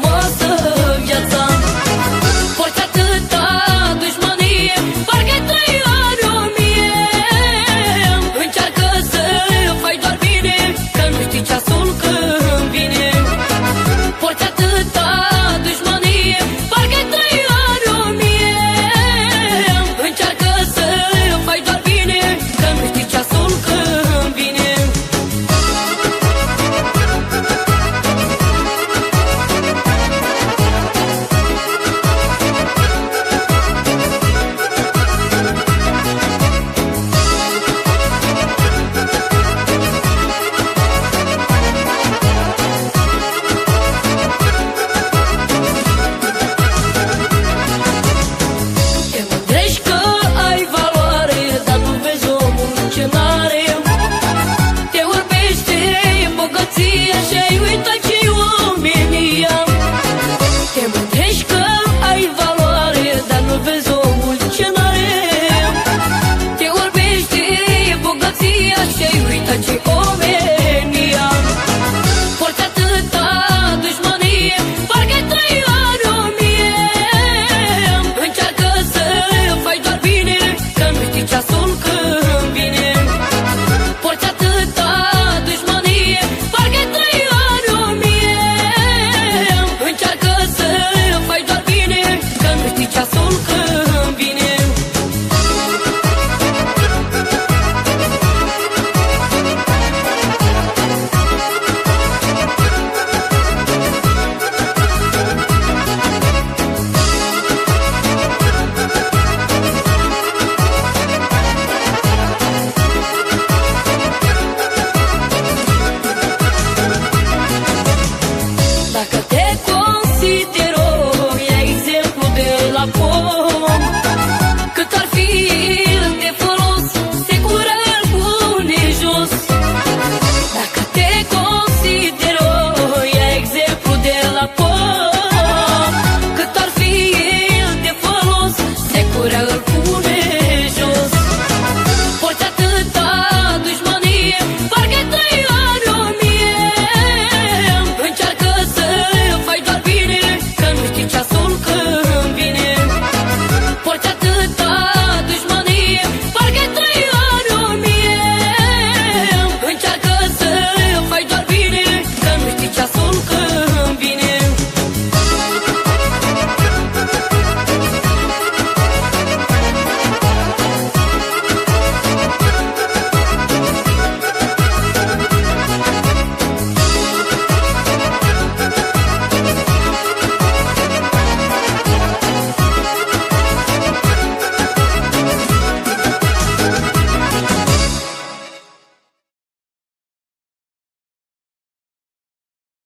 What's the touch you.